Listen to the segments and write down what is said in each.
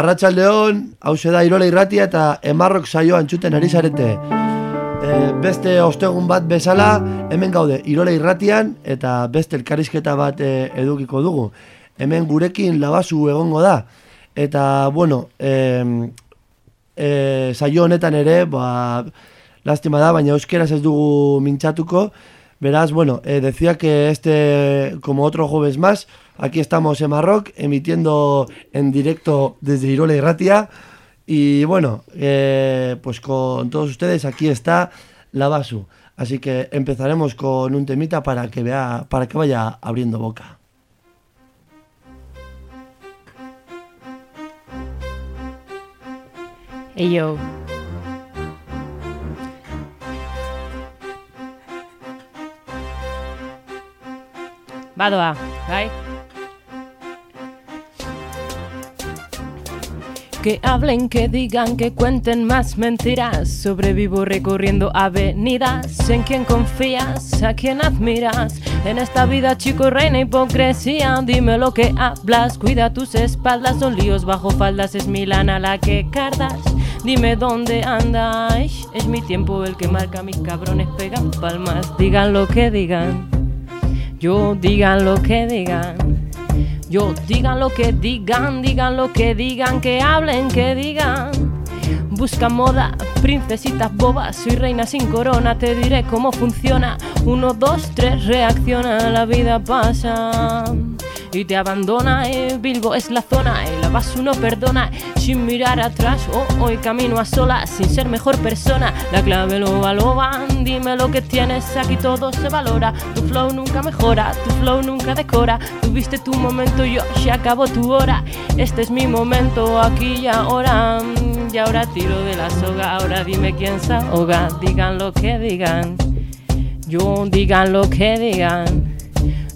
Haupa, arratsaldeon, hause da Irola irratia eta emarrok saioan txuten ari zarete. E, beste ostegun bat bezala, hemen gaude Irola irratian eta beste elkarrizketa bat e, edukiko dugu. Hemen gurekin labazu egongo da. Eta, bueno, e, e, saio honetan ere, ba, lastima da, baina euskeraz ez dugu mintxatuko. Verás, bueno, eh, decía que este, como otro jueves más, aquí estamos en Marroc, emitiendo en directo desde Irola y Ratia. Y bueno, eh, pues con todos ustedes aquí está la Basu. Así que empezaremos con un temita para que vea, para que vaya abriendo boca. Hey yo. Badoa, bai? Que hablen, que digan, que cuenten más mentiras. Sobrevivo recorriendo avenidas. ¿En quién confías? ¿A quién admiras? En esta vida, chico, reina hipocresía. Dime lo que hablas, cuida tus espaldas. Son líos bajo faldas, es mi lana la que cardas. Dime dónde andas. Es mi tiempo el que marca, mis cabrones pegan palmas. Digan lo que digan. Yo digan lo que digan. Yo digan lo que digan, digan lo que digan, que hablen, que digan. Busca moda, princesitas bobas, soy reina sin corona, te diré cómo funciona. Uno, dos, tres, reacciona, la vida pasa y te abandona. eh. Bilbo es la zona, y la no perdona. Sin mirar atrás, oh, hoy camino a solas, sin ser mejor persona. La clave lo valoran, dime lo que tienes, aquí todo se valora. Tu flow nunca mejora, tu flow nunca decora. Tuviste tu momento, yo se acabó tu hora. Este es mi momento, aquí y ahora. Y ahora tiro de la soga, ahora dime quién se ahoga. Digan lo que digan, yo digan lo que digan.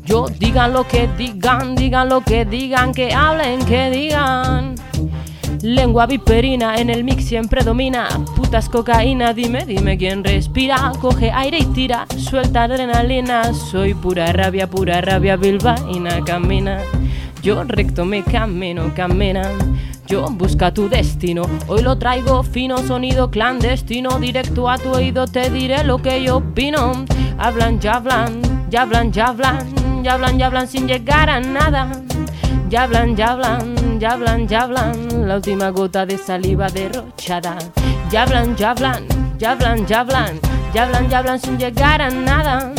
Yo digan lo que digan, digan lo que digan, que hablen, que digan. Lengua viperina en el mix siempre domina. Putas cocaína, dime, dime quién respira. Coge aire y tira, suelta adrenalina. Soy pura rabia, pura rabia bilbaína, camina. Yo recto mi camino, camina. Yo busca tu destino. Hoy lo traigo fino, sonido clandestino. Directo a tu oído te diré lo que yo opino. Hablan, ya hablan, ya hablan, ya hablan, ya hablan, ya hablan sin llegar a nada. Ya hablan, ya hablan, ya hablan, ya hablan, la última gota de saliva derrochada. Ya hablan, ya hablan, ya hablan, ya hablan, ya hablan, ya hablan sin llegar a nada.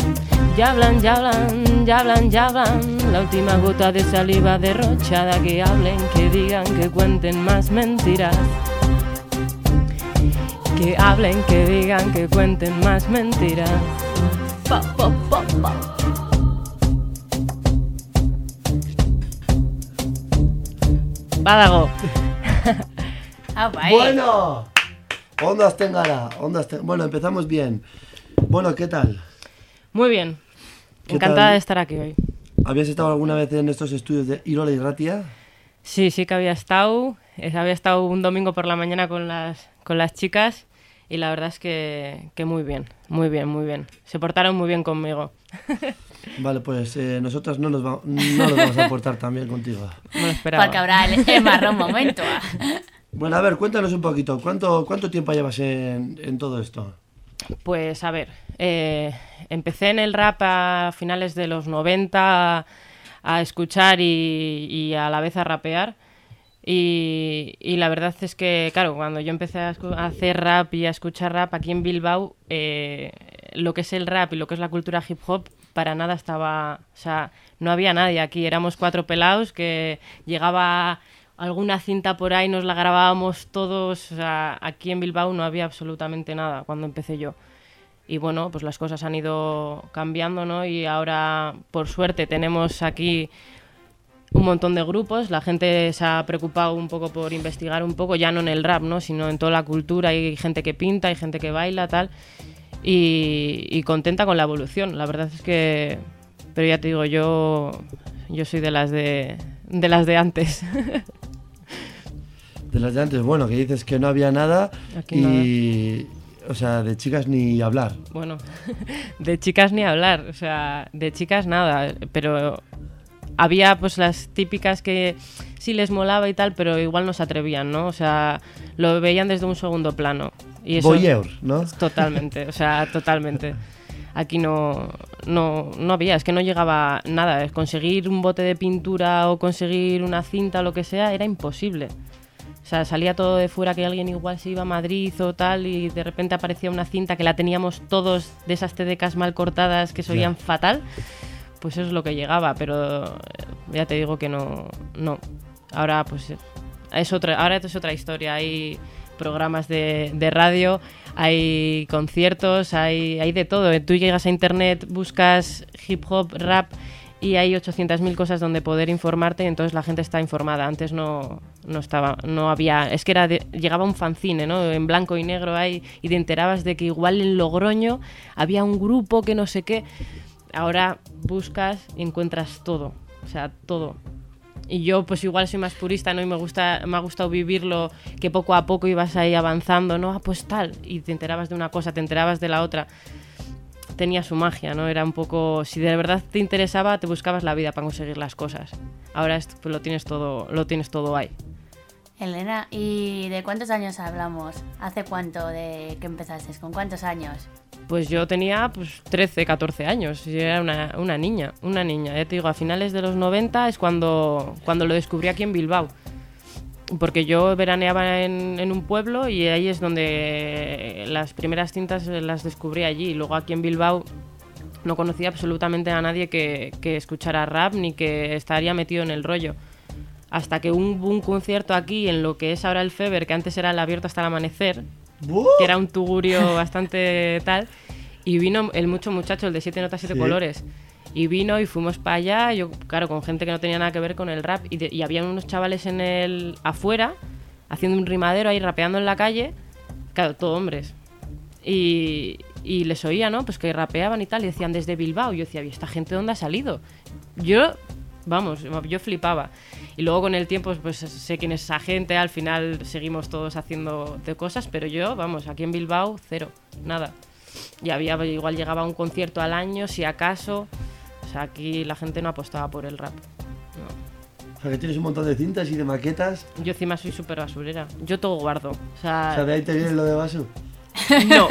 Ya hablan, ya hablan, ya hablan, ya hablan, la última gota de saliva derrochada. Que hablen, que digan, que cuenten más mentiras. Que hablen, que digan, que cuenten más mentiras. Pa, pa, pa, Badago. Ah, bai. Bueno, ondas tengara, ondas ten- Bueno, empezamos bien. Bueno, ¿qué tal? Muy bien. ¿Qué Encantada tal? de estar aquí hoy. ¿Habías estado alguna vez en estos estudios de Irola y Ratia? Sí, sí que había estado. Había estado un domingo por la mañana con las, con las chicas y la verdad es que, que muy bien, muy bien, muy bien. Se portaron muy bien conmigo. Vale, pues eh, nosotros no nos, va- no nos vamos a portar tan bien contigo. No lo esperaba. Porque habrá el, el marrón momento. ah. Bueno, a ver, cuéntanos un poquito. ¿Cuánto, cuánto tiempo llevas en, en todo esto? Pues a ver, eh, empecé en el rap a finales de los 90 a, a escuchar y, y a la vez a rapear. Y, y la verdad es que, claro, cuando yo empecé a, a hacer rap y a escuchar rap aquí en Bilbao, eh, lo que es el rap y lo que es la cultura hip hop, para nada estaba. O sea, no había nadie aquí. Éramos cuatro pelados que llegaba alguna cinta por ahí, nos la grabábamos todos. O sea, aquí en Bilbao no había absolutamente nada cuando empecé yo. y bueno, pues las cosas han ido cambiando, ¿no? Y ahora, por suerte, tenemos aquí un montón de grupos, la gente se ha preocupado un poco por investigar un poco, ya no en el rap, ¿no? Sino en toda la cultura, hay gente que pinta, hay gente que baila, tal, y, y contenta con la evolución, la verdad es que, pero ya te digo, yo, yo soy de las de, de las de antes. De las de antes, bueno, que dices que no había nada Aquí y... O sea, de chicas ni hablar. Bueno, de chicas ni hablar, o sea, de chicas nada, pero había pues las típicas que sí les molaba y tal, pero igual no se atrevían, ¿no? O sea, lo veían desde un segundo plano. Y eso, ¿no? Totalmente, o sea, totalmente. Aquí no, no, no había, es que no llegaba nada. Conseguir un bote de pintura o conseguir una cinta o lo que sea era imposible. O sea, salía todo de fuera que alguien igual se iba a Madrid o tal y de repente aparecía una cinta que la teníamos todos de esas TDKs mal cortadas que se oían fatal. Pues eso es lo que llegaba, pero eh, ya te digo que no, no. Ahora pues eh, es otra, ahora es otra historia. Hay programas de, de radio, hay conciertos, hay, hay de todo. Tú llegas a internet, buscas hip hop, rap y hay 800.000 cosas donde poder informarte y entonces la gente está informada. Antes no, no estaba, no había, es que era de- llegaba un fanzine, ¿no? En blanco y negro ahí y te enterabas de que igual en Logroño había un grupo que no sé qué. Ahora buscas y encuentras todo, o sea, todo. Y yo pues igual soy más purista, ¿no? Y me gusta me ha gustado vivirlo que poco a poco ibas ahí avanzando, ¿no? Ah, pues tal y te enterabas de una cosa, te enterabas de la otra tenía su magia, ¿no? Era un poco, si de verdad te interesaba, te buscabas la vida para conseguir las cosas. Ahora es- pues, lo tienes todo, lo tienes todo ahí. Elena, ¿y de cuántos años hablamos? ¿Hace cuánto de que empezaste? ¿Con cuántos años? Pues yo tenía pues 13, 14 años, y era una, una niña, una niña. Ya te digo, a finales de los 90 es cuando, cuando lo descubrí aquí en Bilbao. Porque yo veraneaba en, en un pueblo y ahí es donde las primeras cintas las descubrí allí. Luego aquí en Bilbao no conocía absolutamente a nadie que, que escuchara rap ni que estaría metido en el rollo. Hasta que un, hubo un concierto aquí en lo que es ahora el Feber, que antes era el abierto hasta el amanecer, Que era un tugurio bastante tal. Y vino el mucho muchacho, el de siete notas, siete Sí. colores. Y vino y fuimos para allá, yo, claro, con gente que no tenía nada que ver con el rap. Y, de- y había unos chavales en el afuera, haciendo un rimadero ahí, rapeando en la calle. Claro, todo hombres. Y, y les oía, ¿no? Pues que rapeaban y tal, y decían desde Bilbao. Y yo decía, ¿y esta gente dónde ha salido? Yo, vamos, yo flipaba. Y luego con el tiempo, pues sé quién es esa gente, al final seguimos todos haciendo de cosas, pero yo, vamos, aquí en Bilbao, cero, nada. Y había, igual llegaba un concierto al año, si acaso. O sea, aquí la gente no apostaba por el rap. No. O sea, que tienes un montón de cintas y de maquetas. Yo encima soy súper basurera. Yo todo guardo. O sea, O sea, de ahí te viene lo de Basu. No.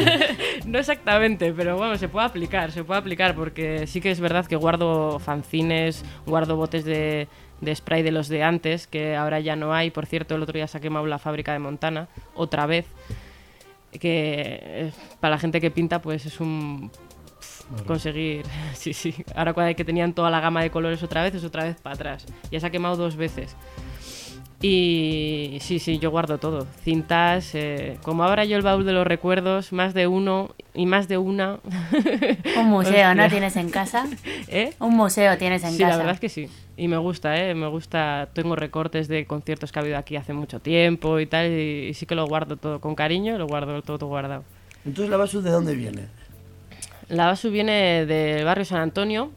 no exactamente, pero bueno, se puede aplicar, se puede aplicar porque sí que es verdad que guardo fanzines, guardo botes de, de spray de los de antes, que ahora ya no hay. Por cierto, el otro día se ha quemado la fábrica de Montana, otra vez. Que eh, para la gente que pinta, pues es un conseguir. Sí, sí. Ahora cuando que tenían toda la gama de colores otra vez, es otra vez para atrás. Ya se ha quemado dos veces. Y sí, sí, yo guardo todo. Cintas, eh, como ahora yo el baúl de los recuerdos, más de uno y más de una. Un museo, ¿no tienes en casa? ¿Eh? Un museo tienes en Sí, casa. la verdad es que sí. Y me gusta, ¿eh? Me gusta. Tengo recortes de conciertos que ha habido aquí hace mucho tiempo y tal. Y, y sí que lo guardo todo con cariño, lo guardo todo guardado. Entonces, ¿la Basu de dónde viene? La Basu viene del barrio San Antonio.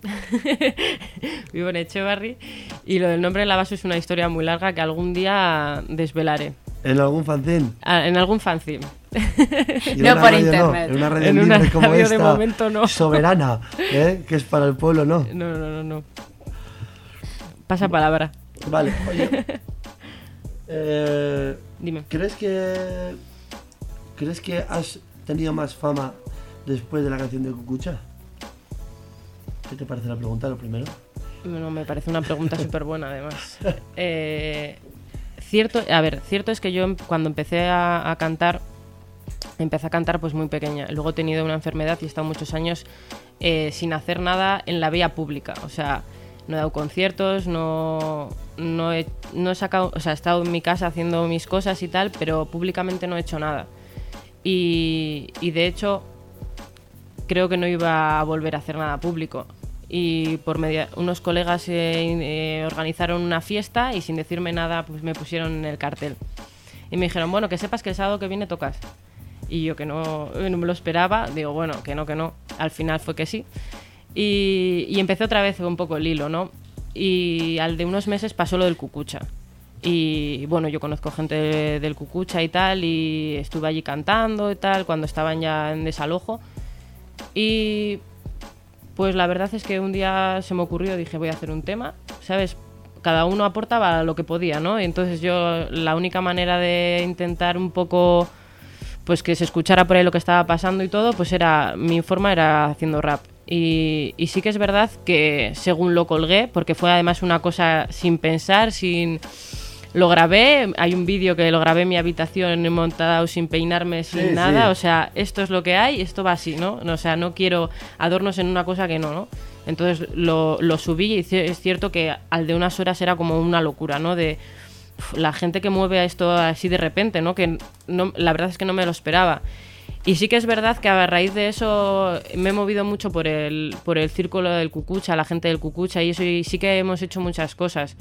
Vivo en Echevarri. Y lo del nombre de la Basu es una historia muy larga que algún día desvelaré. ¿En algún fanzine? Ah, En algún fanzine. No por radio internet. En una radio En como radio de esta, momento no. soberana, ¿eh? que es para el pueblo, ¿no? No, no, no, no. Pasa palabra. Vale, oye. Eh, Dime. ¿Crees que crees que has tenido más fama después de la canción de Cucucha? ¿Qué te parece la pregunta, lo primero? No, me parece una pregunta súper buena, además. Eh, cierto, a ver, cierto es que yo em- cuando empecé a, a cantar, empecé a cantar pues muy pequeña. Luego he tenido una enfermedad y he estado muchos años eh, sin hacer nada en la vía pública. O sea, no he dado conciertos, no, no, he, no he sacado, o sea, he estado en mi casa haciendo mis cosas y tal, pero públicamente no he hecho nada. Y, y de hecho, creo que no iba a volver a hacer nada público. Y por media, unos colegas eh, eh, organizaron una fiesta y sin decirme nada pues me pusieron en el cartel. Y me dijeron, bueno, que sepas que el sábado que viene tocas. Y yo que no, eh, no me lo esperaba, digo, bueno, que no, que no. Al final fue que sí. Y, y empecé otra vez un poco el hilo, ¿no? Y al de unos meses pasó lo del cucucha. Y bueno, yo conozco gente del Cucucha y tal, y estuve allí cantando y tal, cuando estaban ya en desalojo. Y pues la verdad es que un día se me ocurrió, dije, voy a hacer un tema, ¿sabes? Cada uno aportaba lo que podía, ¿no? Y entonces yo, la única manera de intentar un poco, pues que se escuchara por ahí lo que estaba pasando y todo, pues era, mi forma era haciendo rap. Y, y sí que es verdad que según lo colgué, porque fue además una cosa sin pensar, sin lo grabé, hay un vídeo que lo grabé en mi habitación he montado sin peinarme, sin Sí, nada, sí. o sea, esto es lo que hay, esto va así, ¿no? O sea, no quiero adornos en una cosa que no, ¿no? Entonces lo, lo subí y es cierto que al de unas horas era como una locura, ¿no? De uf, la gente que mueve a esto así de repente, ¿no? Que no, la verdad es que no me lo esperaba. Y sí que es verdad que a raíz de eso me he movido mucho por el, por el círculo del Cucucha, la gente del Cucucha y eso, y sí que hemos hecho muchas cosas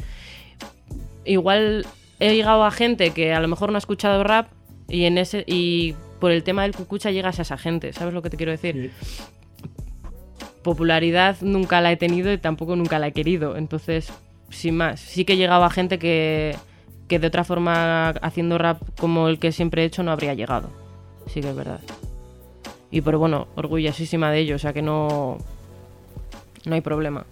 igual he llegado a gente que a lo mejor no ha escuchado rap y en ese y por el tema del cucucha llegas a esa gente, ¿sabes lo que te quiero decir? Popularidad nunca la he tenido y tampoco nunca la he querido, entonces, sin más, sí que he llegado a gente que, que de otra forma haciendo rap como el que siempre he hecho no habría llegado, sí que es verdad. Y pero bueno, orgullosísima de ello, o sea que no, no hay problema.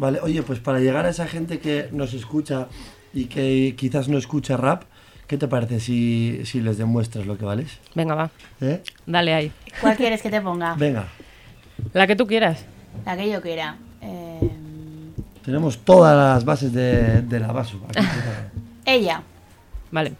Vale, oye, pues para llegar a esa gente que nos escucha y que quizás no escucha rap, ¿qué te parece si, si les demuestras lo que vales? Venga, va, ¿Eh? dale ahí. ¿Cuál quieres que te ponga? Venga, La que tú quieras. La que yo quiera. Eh, tenemos todas las bases de, de la basu. ella. Vale.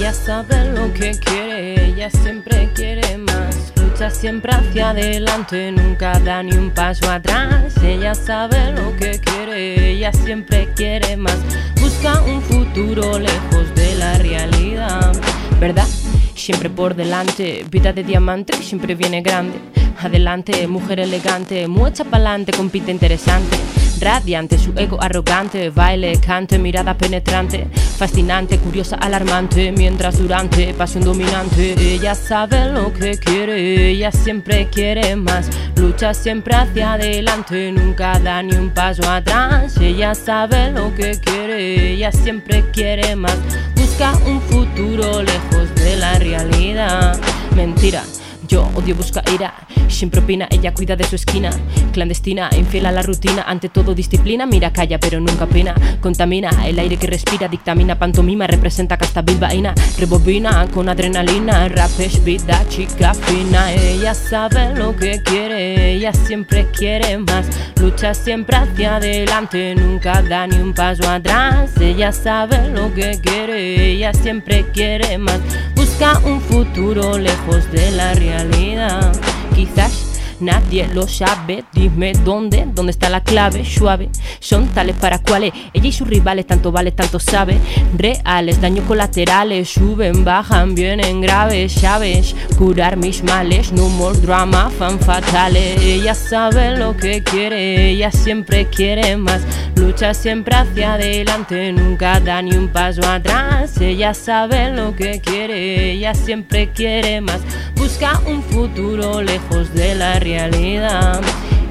Ella sabe lo que quiere, ella siempre quiere más. Lucha siempre hacia adelante, nunca da ni un paso atrás. Ella sabe lo que quiere, ella siempre quiere más. Busca un futuro lejos de la realidad, ¿verdad? Siempre por delante, vida de diamante, siempre viene grande. Adelante, mujer elegante, mucha pa'lante, compite interesante. Radiante, su ego arrogante, baile, cante, mirada penetrante, fascinante, curiosa, alarmante, mientras durante pasión dominante. Ella sabe lo que quiere, ella siempre quiere más, lucha siempre hacia adelante, nunca da ni un paso atrás. Ella sabe lo que quiere, ella siempre quiere más, busca un futuro lejos de la realidad. Mentira. Yo odio busca ira, siempre opina, ella cuida de su esquina, clandestina, infiel a la rutina, ante todo disciplina, mira, calla, pero nunca opina, contamina el aire que respira, dictamina, pantomima, representa casta bilbaína, rebobina con adrenalina, rap es vida, chica fina, ella sabe lo que quiere, ella siempre quiere más, lucha siempre hacia adelante, nunca da ni un paso atrás, ella sabe lo que quiere, ella siempre quiere más, busca un futuro lejos de la realidad. Quizás nadie lo sabe, dime dónde, dónde está la clave, suave. Son tales para cuales ella y sus rivales tanto vale, tanto sabe. Reales, daños colaterales, suben, bajan, vienen graves, sabes. Curar mis males, no more drama, fan fatales. Ella sabe lo que quiere, ella siempre quiere más. Lucha siempre hacia adelante, nunca da ni un paso atrás. Ella sabe lo que quiere, ella siempre quiere más. Busca un futuro lejos de la realidad.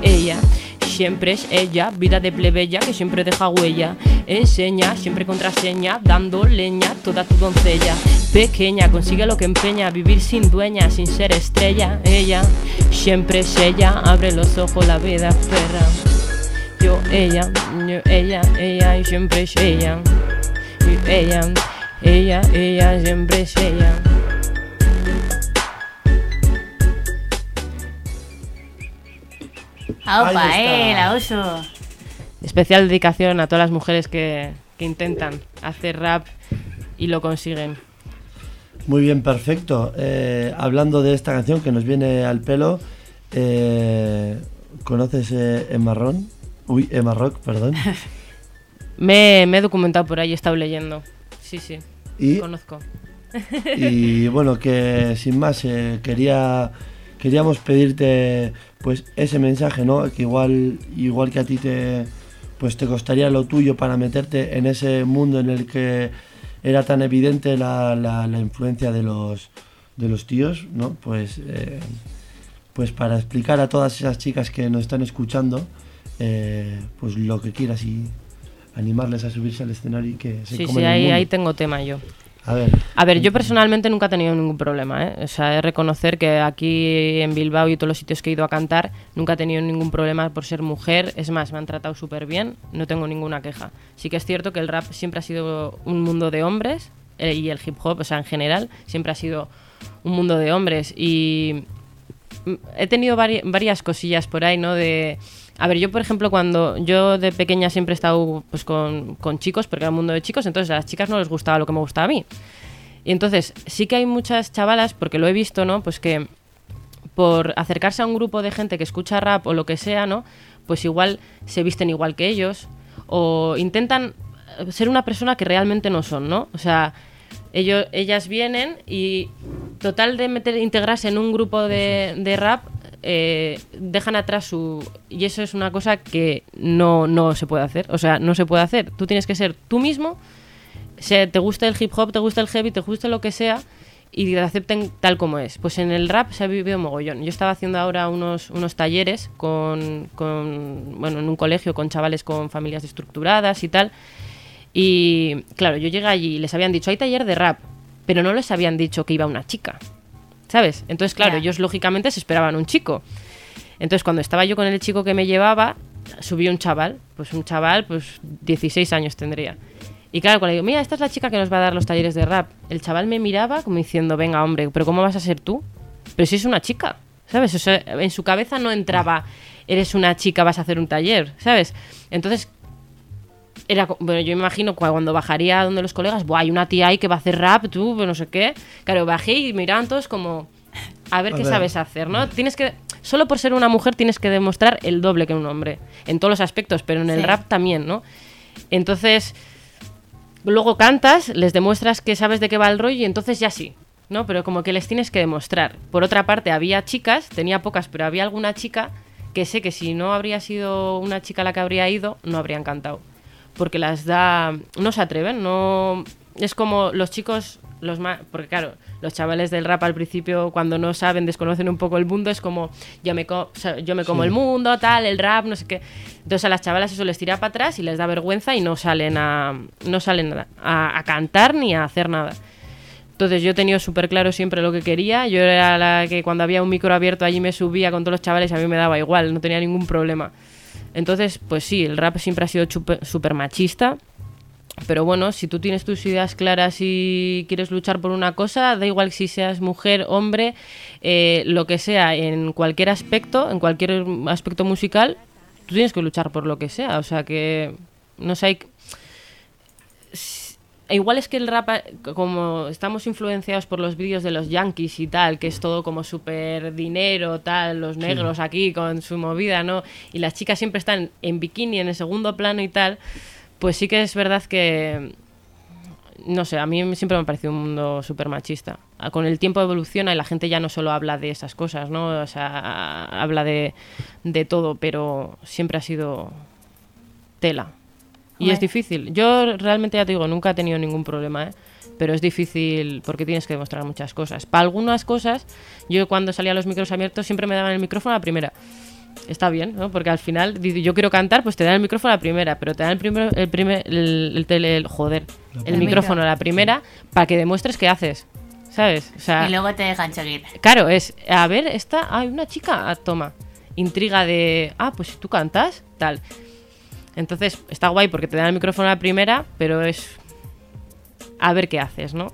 Ella siempre es ella, vida de plebeya que siempre deja huella. Enseña, siempre contraseña, dando leña, toda tu doncella. Pequeña, consigue lo que empeña, vivir sin dueña, sin ser estrella. Ella siempre es ella, abre los ojos, la vida perra. Yo, ella, yo, ella, ella, y siempre es ella. Y ella, ella, ella, siempre es ella. ¡Aupa, eh! La uso. Especial dedicación a todas las mujeres que, que intentan hacer rap y lo consiguen. Muy bien, perfecto. Eh, hablando de esta canción que nos viene al pelo, Eh, ¿Conoces eh, Emma Ron? Uy, Emma Rock, perdón. Me, me he documentado por ahí, he estado leyendo. Sí, sí, Y, conozco. y bueno, que sin más, eh, quería queríamos pedirte pues ese mensaje, ¿no? Que igual, igual que a ti te pues te costaría lo tuyo para meterte en ese mundo en el que era tan evidente la, la- la influencia de los de los tíos, ¿no? Pues eh, pues para explicar a todas esas chicas que nos están escuchando, eh, pues lo que quieras y animarles a subirse al escenario y que se Sí, coman sí, el ahí, mundo. ahí tengo tema yo. A ver. A ver, yo personalmente nunca he tenido ningún problema, ¿eh? O sea, de reconocer que aquí en Bilbao y todos los sitios que he ido a cantar, nunca he tenido ningún problema por ser mujer. Es más, me han tratado súper bien, no tengo ninguna queja. Sí que es cierto que el rap siempre ha sido un mundo de hombres eh, y el hip hop, o sea, en general, siempre ha sido un mundo de hombres. Y mm, he tenido vari- varias cosillas por ahí, ¿no? A ver, yo por ejemplo cuando yo de pequeña siempre he estado pues, con, con chicos, porque era un mundo de chicos, entonces a las chicas no les gustaba lo que me gustaba a mí. Y entonces sí que hay muchas chavalas, porque lo he visto, ¿no? Pues que por acercarse a un grupo de gente que escucha rap o lo que sea, ¿no? Pues igual se visten igual que ellos o intentan eh, ser una persona que realmente no son, ¿no? O sea, ellos, ellas vienen y total de meter, integrarse en un grupo de, de rap, eh, dejan atrás su... Y eso es una cosa que no, no se puede hacer. O sea, no se puede hacer. Tú tienes que ser tú mismo, te gusta el hip hop, te gusta el heavy, te gusta lo que sea, y te acepten tal como es. Pues en el rap se ha vivido mogollón. Yo estaba haciendo ahora unos, unos talleres con, con, bueno, en un colegio con chavales con familias estructuradas y tal. Y claro, yo llegué allí les habían dicho, hay taller de rap, pero no les habían dicho que iba una chica. ¿Sabes? Entonces, claro, ellos lógicamente se esperaban un chico. Entonces, cuando estaba yo con el chico que me llevaba, subió un chaval, pues un chaval, pues 16 años tendría. Y claro, cuando le digo, mira, esta es la chica que nos va a dar los talleres de rap, el chaval me miraba como diciendo, venga, hombre, pero ¿cómo vas a ser tú? Pero si es una chica, ¿sabes? O sea, en su cabeza no entraba, eres una chica, vas a hacer un taller, ¿sabes? Entonces, era, bueno, yo me imagino cua- cuando bajaría donde los colegas, Buah, hay una tía ahí que va a hacer rap, tú, pues no sé qué. Claro, bajé y miraban todos como, a ver A qué ver. sabes hacer, ¿no? Tienes que, solo por ser una mujer tienes que demostrar el doble que un hombre, en todos los aspectos, pero en el Sí. rap también, ¿no? Entonces, luego cantas, les demuestras que sabes de qué va el rollo y entonces ya sí, ¿no? Pero como que les tienes que demostrar. Por otra parte, había chicas, tenía pocas, pero había alguna chica que sé que si no habría sido una chica la que habría ido, no habrían cantado. Porque las da... no se atreven, no... Es como los chicos, los más... Porque claro, los chavales del rap al principio, cuando no saben, desconocen un poco el mundo, es como, yo me, co- yo me como Sí. el mundo, tal, el rap, no sé qué. Entonces a las chavalas eso les tira para atrás y les da vergüenza y no salen a, no salen a, a- a cantar ni a hacer nada. Entonces yo he tenido súper claro siempre lo que quería. Yo era la que cuando había un micro abierto allí me subía con todos los chavales y a mí me daba igual, no tenía ningún problema. Entonces, pues sí, el rap siempre ha sido súper machista. Pero bueno, si tú tienes tus ideas claras y quieres luchar por una cosa, da igual si seas mujer, hombre, eh, lo que sea, en cualquier aspecto, en cualquier aspecto musical, tú tienes que luchar por lo que sea. O sea que, no sé, e Igual es que el rap, eh, como estamos influenciados por los vídeos de los yankees y tal, que es todo como súper dinero, tal, los negros aquí con su movida, ¿no? Y las chicas siempre están en bikini, en el segundo plano y tal, pues sí que es verdad que, no sé, a mí siempre me ha parecido un mundo súper machista. Ah, Con el tiempo evoluciona y la gente ya no solo habla de esas cosas, ¿no? O sea, habla de, de todo, pero siempre ha sido tela. Y es difícil. Yo realmente ya te digo, nunca he tenido ningún problema, ¿eh? Pero es difícil porque tienes que demostrar muchas cosas. Para algunas cosas, yo cuando salía a los micros abiertos siempre me daban el micrófono a la primera. Está bien, ¿no? Porque al final, yo quiero cantar, pues te dan el micrófono a la primera, pero te dan el primer, el primer, el, el tele- el- joder, el micrófono a la primera para que demuestres qué haces, ¿sabes? O sea, Y luego te dejan seguir. Claro, es, a ver, esta, hay una chica, ah, toma, intriga de, ah, pues tú cantas, tal. Entonces, está guay porque te dan el micrófono a la primera, pero es a ver qué haces, ¿no?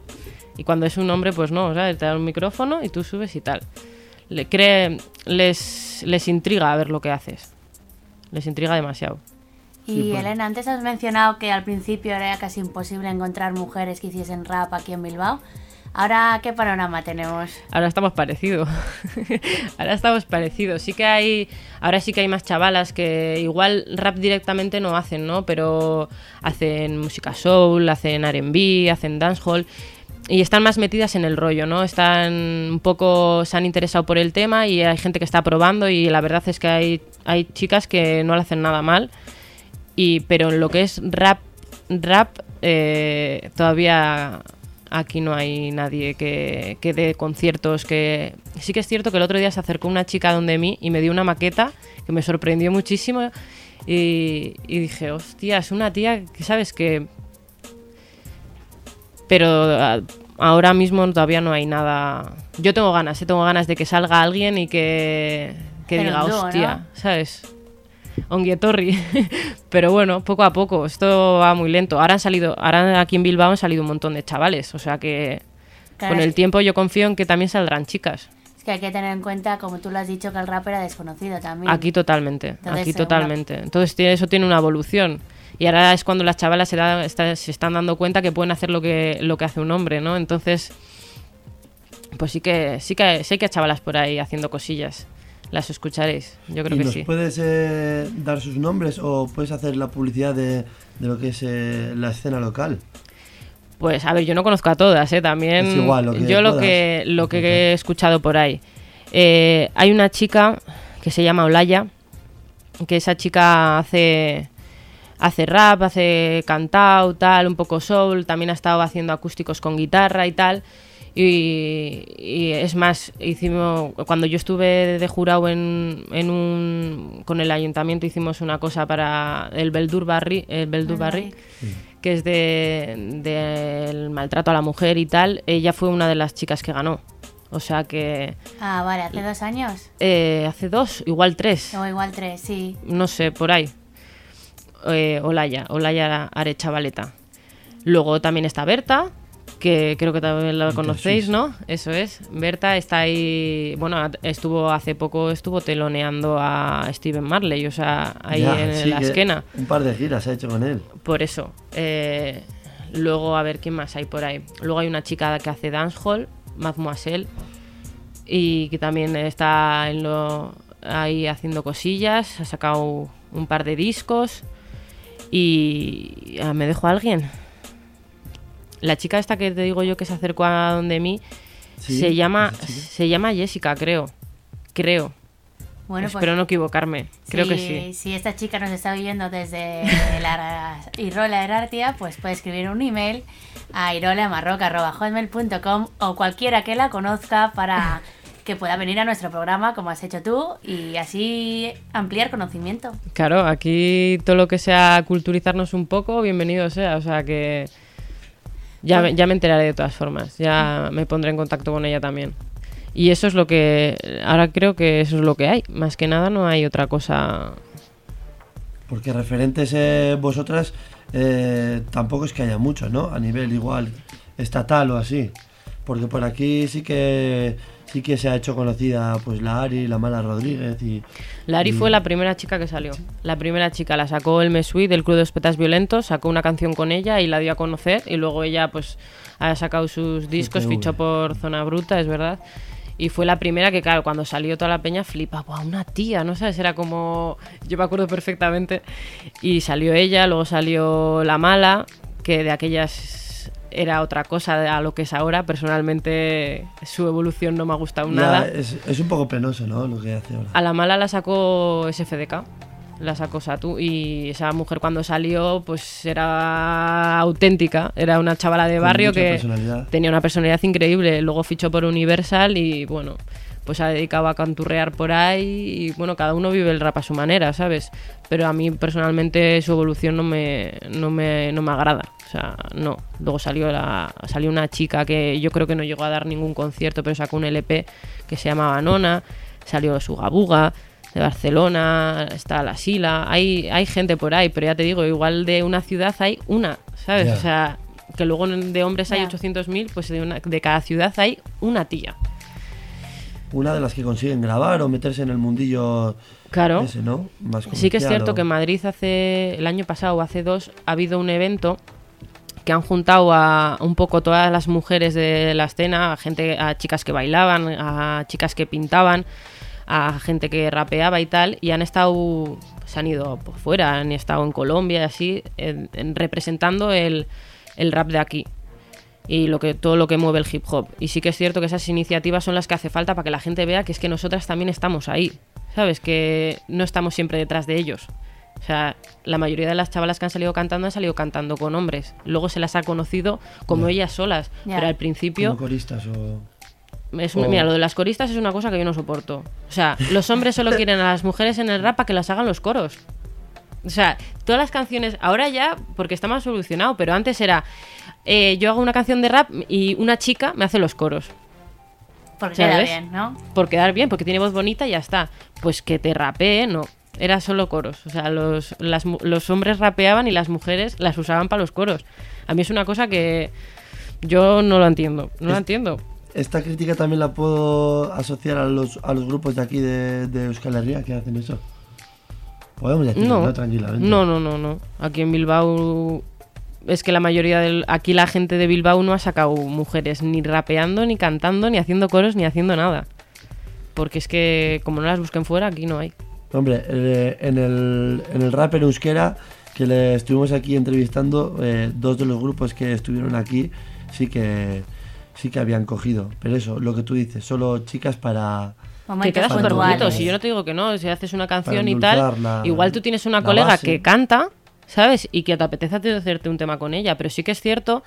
Y cuando es un hombre, pues no, ¿sabes? Te dan un micrófono y tú subes y tal. Le cree, les, les intriga a ver lo que haces. Les intriga demasiado. Y pues. Elena, antes has mencionado que al principio era casi imposible encontrar mujeres que hiciesen rap aquí en Bilbao. Ahora, ¿qué panorama tenemos? Ahora estamos parecidos. ahora estamos parecidos. Sí que hay. Ahora sí que hay más chavalas que igual rap directamente no hacen, ¿no? Pero hacen música soul, hacen RB, hacen dancehall. Y están más metidas en el rollo, ¿no? Están un poco. se han interesado por el tema y hay gente que está probando. Y la verdad es que hay, hay chicas que no le hacen nada mal. Y, pero en lo que es rap, rap, eh, todavía aquí no hay nadie que, que dé conciertos que sí que es cierto que el otro día se acercó una chica donde mí y me dio una maqueta que me sorprendió muchísimo y, y dije hostia es una tía que sabes que pero a- ahora mismo todavía no hay nada yo tengo ganas ¿eh? tengo ganas de que salga alguien y que, que diga ¿no? hostia sabes Onguietorri. Pero bueno, poco a poco, esto va muy lento. Ahora han salido, ahora aquí en Bilbao han salido un montón de chavales, o sea que Claro, con el tiempo yo confío en que también saldrán chicas. Es que hay que tener en cuenta, como tú lo has dicho, que el rap era desconocido también. Aquí totalmente, Entonces, aquí totalmente. Entonces eso tiene una evolución. Y ahora es cuando las chavalas se, da- está- se están dando cuenta que pueden hacer lo que, lo que hace un hombre, ¿no? Entonces, pues sí que, sí que, sí que hay chavalas por ahí haciendo cosillas. Las escucharéis, yo creo ¿Y que nos sí. puedes eh, dar sus nombres o puedes hacer la publicidad de, de lo que es eh, la escena local? Pues a ver, yo no conozco a todas, ¿eh? También Es igual, lo que yo lo que lo que he escuchado por ahí. Eh, hay una chica que se llama Olaya, que esa chica hace hace rap, hace cantao, tal, un poco soul, también ha estado haciendo acústicos con guitarra y tal. Y, y es más, hicimos cuando yo estuve de jurado en, en un con el ayuntamiento hicimos una cosa para el Beldur Barri, el Beldur Barri, que es de del maltrato a la mujer y tal. Ella fue una de las chicas que ganó. O sea que Ah, vale, hace dos años. eh, hace dos, igual tres, O igual tres, sí. no sé, por ahí. Eh, Olaya, Olaya Arechavaleta. Luego también está Berta, que creo que también la conocéis. ¿no? Eso es. Berta está ahí, bueno, estuvo hace poco estuvo teloneando a Steven Marley, o sea, ahí Ya, en sí, la que esquena. Un par de giras ha hecho con él. Por eso. eh, luego, a ver quién más hay por ahí. Luego hay una chica que hace dancehall, Mademoiselle, y que también está en lo, ahí haciendo cosillas. Ha sacado un par de discos. Y. ah, ¿Me dejo a alguien? La chica esta que te digo yo que se acercó a donde mí Sí, se llama se llama Jessica, creo. Creo. Bueno, pues Espero no equivocarme. Creo que sí. Si esta chica nos está oyendo desde la Irola Herartia, pues puede escribir un email a irolamarroca.hotmail.com o cualquiera que la conozca para que pueda venir a nuestro programa como has hecho tú y así ampliar conocimiento. Claro, aquí todo lo que sea culturizarnos un poco, bienvenido sea. O sea que ya, me- ya me enteraré de todas formas. Ya me pondré en contacto con ella también. Y eso es lo que... Ahora creo que eso es lo que hay. Más que nada no hay otra cosa... Porque referentes eh, vosotras eh, tampoco es que haya muchos, ¿no? A nivel igual estatal o así. Porque por aquí sí que sí que se ha hecho conocida pues la Ari, la Mala Rodríguez y Lari fue la primera chica que salió. La primera chica la sacó el Mesui del Club de Espetas Violentos, sacó una canción con ella y la dio a conocer. Y luego ella pues ha sacado sus discos, GTV. fichó por Zona Bruta, es verdad. Y fue la primera que, claro, cuando salió toda la peña, flipa, ¡buah, una tía! ¿No sabes? Era como. Yo me acuerdo perfectamente. Y salió ella, luego salió La Mala, que de aquellas era otra cosa a lo que es ahora. Personalmente, su evolución no me ha gustado ya nada. es, es un poco penoso, ¿no? Lo que hace ahora. A la mala la sacó SFDK, la sacó Satu y esa mujer cuando salió pues era auténtica, era una chavala de Con barrio que tenía una personalidad increíble, luego fichó por Universal y bueno, pues se ha dedicado a canturrear por ahí y bueno, cada uno vive el rap a su manera, ¿sabes? Pero a mí personalmente su evolución no me, no me, no me agrada, o sea, no. Luego salió, la, salió una chica que yo creo que no llegó a dar ningún concierto, pero sacó un LP que se llamaba Nona, salió su Gabuga de Barcelona, está la Sila, hay, hay gente por ahí, pero ya te digo, igual de una ciudad hay una, ¿sabes? Ya. O sea, que luego de hombres hay Ya. 800.000, pues de, una- de cada ciudad hay una tía. Una de las que consiguen grabar o meterse en el mundillo Claro. ese, ¿no? Más Sí que es cierto que en Madrid hace el año pasado o hace dos ha habido un evento que han juntado a un poco todas las mujeres de la escena, a gente, a chicas que bailaban, a chicas que pintaban, a gente que rapeaba y tal, y han estado, se han ido por fuera, han estado en Colombia y así, en- en- representando el, el rap de aquí y lo que todo lo que mueve el hip hop. Y sí que es cierto que esas iniciativas son las que hace falta para que la gente vea que es que nosotras también estamos ahí, ¿sabes? Que no estamos siempre detrás de ellos. O sea, la mayoría de las chavalas que han salido cantando han salido cantando con hombres. Luego se las ha conocido como ellas solas. Pero al Como principio, coristas o... es, o- mira, lo de las coristas es una cosa que yo no soporto. O sea, los hombres solo quieren a las mujeres en el rap para que las hagan los coros. O sea, todas las canciones, ahora ya, porque está más solucionado, pero antes era, eh, yo hago una canción de rap y una chica me hace los coros. Porque ¿Sabes? queda bien, ¿no? Por quedar bien, porque tiene voz bonita y ya está. Pues que te rapee, no. Era solo coros. O sea, los, las mu- los hombres rapeaban y las mujeres las usaban para los coros. A mí es una cosa que yo no lo entiendo. No lo entiendo. Esta crítica también la puedo asociar a los, a los grupos de aquí de, de Euskal Herria que hacen eso. Podemos decirlo, No, ¿no? Tranquilamente. no, no, no, no. Aquí en Bilbao es que la mayoría del aquí la gente de Bilbao no ha sacado mujeres ni rapeando, ni cantando, ni haciendo coros, ni haciendo nada. Porque es que como no las busquen fuera, aquí no hay. Hombre, eh, en, el, en el rap en euskera, que le estuvimos aquí entrevistando, eh, dos de los grupos que estuvieron aquí sí que sí que habían cogido. Pero eso, lo que tú dices, solo chicas para... Que Momentos queda súper bonito. Si yo no te digo que no, si haces una canción y tal, la- igual tú tienes una colega base. que canta, ¿sabes? Y que te apetece hacerte un tema con ella. Pero sí que es cierto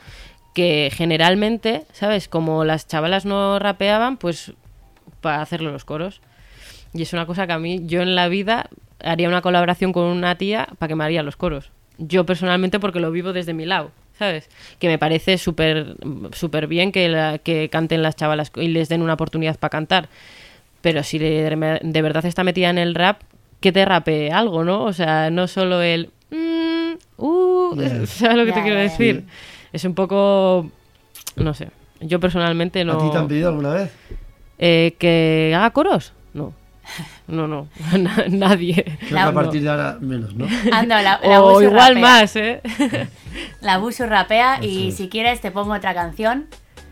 que generalmente, ¿sabes? Como las chavalas no rapeaban, pues para hacerle los coros. Y es una cosa que a mí, yo en la vida haría una colaboración con una tía para que me haría los coros. Yo personalmente porque lo vivo desde mi lado, ¿sabes? Que me parece súper súper bien que, la- que canten las chavalas y les den una oportunidad para cantar. Pero si de, de verdad está metida en el rap, que te rape algo, ¿no? O sea, no solo el... mm, uh. ¿Sabes lo que te quiero decir? Es un poco... No sé. Yo personalmente no... ¿A ti te han pedido alguna vez? Eh, ¿Que haga coros? No. No, no. Na- Nadie. Creo La- que a partir de ahora menos, ¿no? Anda, la, la o igual rapea. más, ¿eh? La Busu rapea y si quieres te pongo otra canción,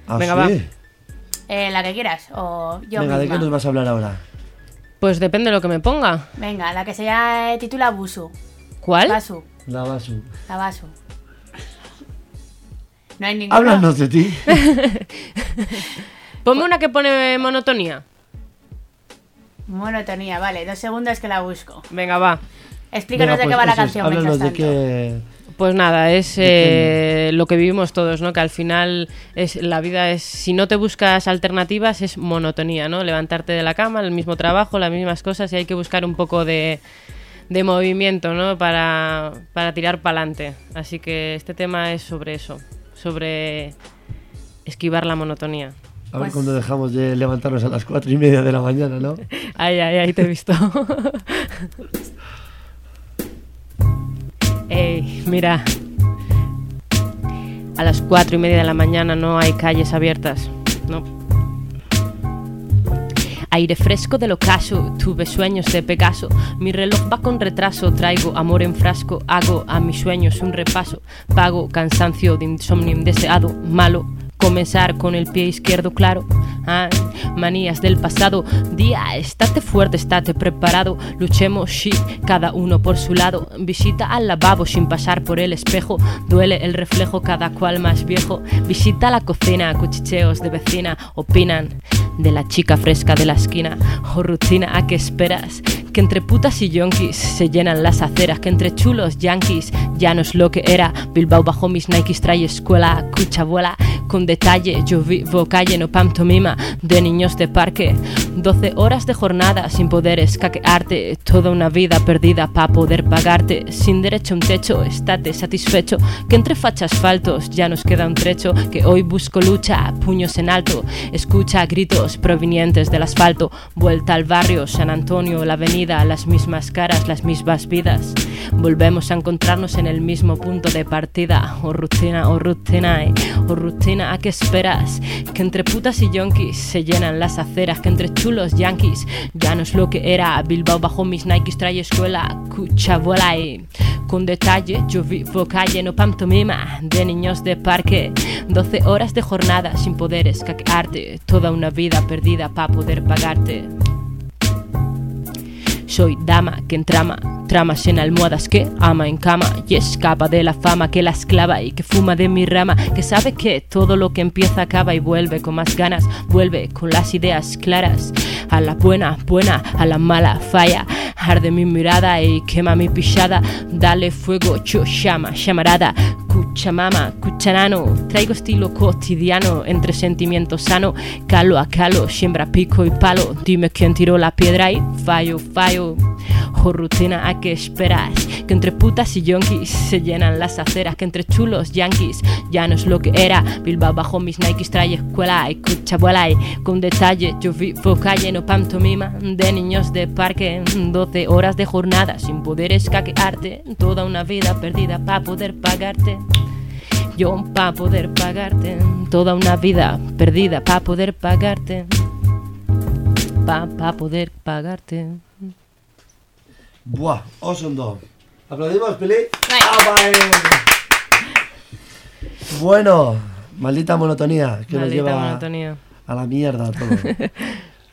¿Ah, Venga, sí? va. Eh, la que quieras, o yo Venga, ¿de qué nos vas a hablar ahora? Pues depende de lo que me ponga. Venga, la que se llama, eh, titula Busu. ¿Cuál? Basu, La Basu. la Basu. No hay ninguna. Háblanos de ti. Ponme una que pone monotonía. Monotonía, vale, dos segundos que la busco. Venga, va. Explícanos Venga, de qué pues va la eso es, canción Háblanos mientras de tanto. qué... Pues nada, es ¿De eh, lo que vivimos todos, ¿no? Que al final es la vida es si no te buscas alternativas es monotonía, ¿no? Levantarte de la cama, el mismo trabajo, las mismas cosas y hay que buscar un poco de, de movimiento, ¿no? Para, para tirar para adelante. Así que este tema es sobre eso, sobre esquivar la monotonía. A ver Pues- cuándo dejamos de levantarnos a las cuatro y media de la mañana, ¿no? Ay, ay, ay, te he visto. Ey, mira. A las cuatro y media de la mañana no hay calles abiertas. No. Aire fresco del ocaso, tuve sueños de Pegaso. Mi reloj va con retraso, traigo amor en frasco, hago a mis sueños un repaso. Pago cansancio de insomnio indeseado, malo. Comenzar con el pie izquierdo claro. Ay, manías del pasado. Día, estate fuerte, estate preparado. Luchemos, sí, cada uno por su lado. Visita al lavabo sin pasar por el espejo. Duele el reflejo, cada cual más viejo. Visita la cocina, cuchicheos de vecina. Opinan de la chica fresca de la esquina. O rutina, ¿a qué esperas? Que entre putas y yonkis se llenan las aceras. Que entre chulos yankees ya no es lo que era. Bilbao bajo mis Nikes trae escuela, cucha vuela. Con detalle, yo vivo calle, no pantomima de niños de parque. 12 horas de jornada sin poder escaquearte. Toda una vida perdida para poder pagarte. Sin derecho a un techo, estate satisfecho. Que entre fachas faltos ya nos queda un trecho. Que hoy busco lucha, puños en alto. Escucha gritos provenientes del asfalto. Vuelta al barrio, San Antonio, la avenida. Las mismas caras, las mismas vidas. Volvemos a encontrarnos en el mismo punto de partida. O rutina, o rutina, eh. o rutina, ¿a qué esperas? Que entre putas y yonkis se llenan las aceras. Que entre chulos yankees ya no es lo que era. Bilbao bajo mis Nikes trae escuela. Cucha vuela, eh. con detalle. Yo vivo calle, no pantomima de niños de parque. 12 horas de jornada sin poder escaquearte. Toda una vida perdida para poder pagarte. Soy dama que entrama, tramas en almohadas que ama en cama y escapa de la fama que la esclava y que fuma de mi rama, que sabe que todo lo que empieza acaba y vuelve con más ganas, vuelve con las ideas claras. A la buena, buena, a la mala, falla. Arde mi mirada y quema mi pisada. Dale fuego, yo llama, llamarada. Cuchamama, cuchanano. Traigo estilo cotidiano entre sentimiento sano. Calo a calo, siembra pico y palo. Dime quién tiró la piedra y fallo, fallo. O rutina, ¿a qué esperas? Que entre putas y yonkis se llenan las aceras. Que entre chulos yankees ya no es lo que era. Bilbao bajo mis Nikes trae escuela y cucha vuela y con detalle. Yo vivo calle, no pantomima de niños de parque. 12 horas de jornada sin poder escaquearte. Toda una vida perdida para poder pagarte. Yo para poder pagarte. Toda una vida perdida para poder pagarte. Pa, pa poder pagarte. Buah, oso ondo. ¿Aplaudimos, Pili? Ah. Bueno, maldita monotonía que nos lleva monotonía. a la mierda todo.